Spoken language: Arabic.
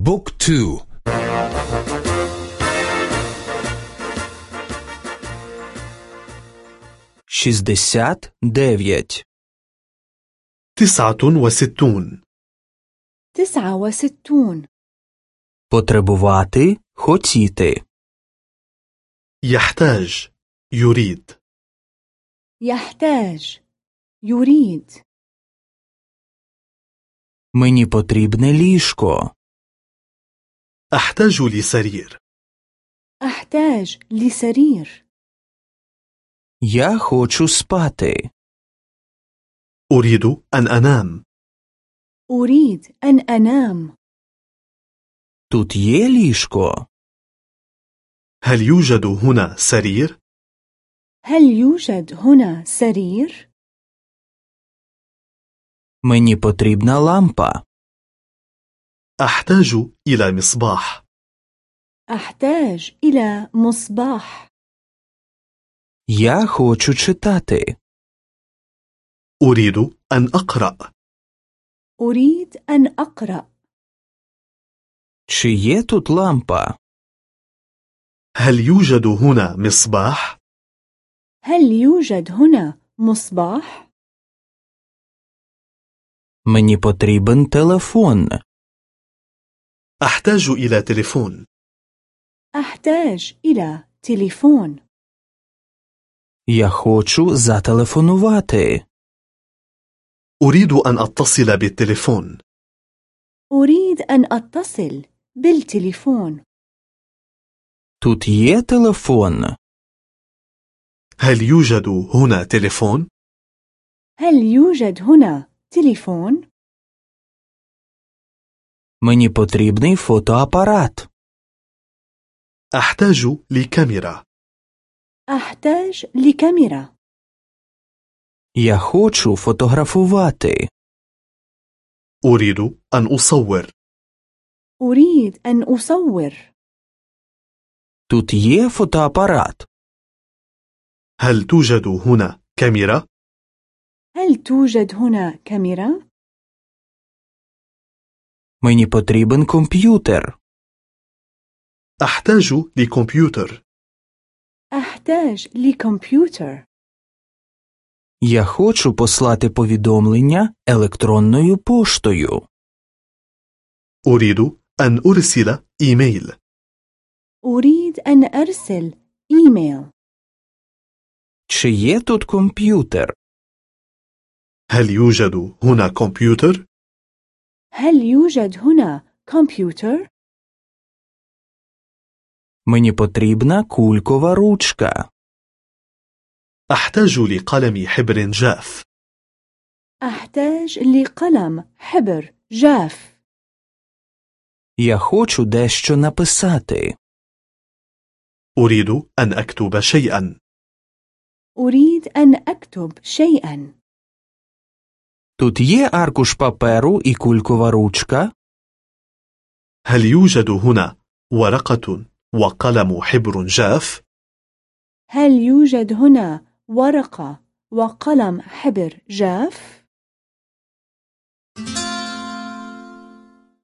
بوك تو شزدسات ديفيت تسعة وستون تسعة وستون Потребувати хотіти. يحتاج يريد يحتاج يريد Мені потрібне ліжко. أحتاج لسرير أحتاج لسرير Я хочу спати. أريد أن أنام أريد أن أنام Тут є ліжко. هل يوجد هنا سرير؟ هل يوجد هنا سرير؟ Мені потрібна лампа. أحتاج إلى مصباح أحتاج إلى مصباح Я хочу читати. أريد أن أقرأ أريد أن أقرأ Чи є тут лампа? هل يوجد هنا مصباح؟ هل يوجد هنا مصباح؟ Мені потрібен телефон. أحتاج إلى تليفون أحتاج إلى تليفون Я хочу зателефонувати. أريد أن أتصل بالتليفون أريد أن أتصل بالتليفون Тут є телефон. هل يوجد هنا تليفون؟ هل يوجد هنا تليفون؟ Мені потрібний фотоапарат. أحتاج لكاميرا أحتاج لكاميرا Я хочу фотографувати. أريد أن أصور أريد أن أصور Тут є фотоапарат. هل توجد هنا كاميرا؟ هل توجد هنا كاميرا؟ Мені потрібен комп'ютер. أحتاج لكمبيوتر أحتاج لكمبيوتر Я хочу послати повідомлення електронною поштою. أريد أن أرسل إيميل أريد أن أرسل إيميل Чи є тут комп'ютер? هل يوجد هنا كمبيوتر؟ هل يوجد هنا كمبيوتر؟ Мені потрібна кулькова ручка. أحتاج لقلم حبر جاف أحتاج لقلم حبر جاف Я хочу дещо написати. أريد أن أكتب شيئا أريد أن أكتب شيئا Тут є аркуш паперу і кулькова ручка. هل يوجد هنا ورقة وقلم حبر جاف؟ هل يوجد هنا ورقة وقلم حبر جاف؟